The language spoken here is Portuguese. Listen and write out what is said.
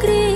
criar.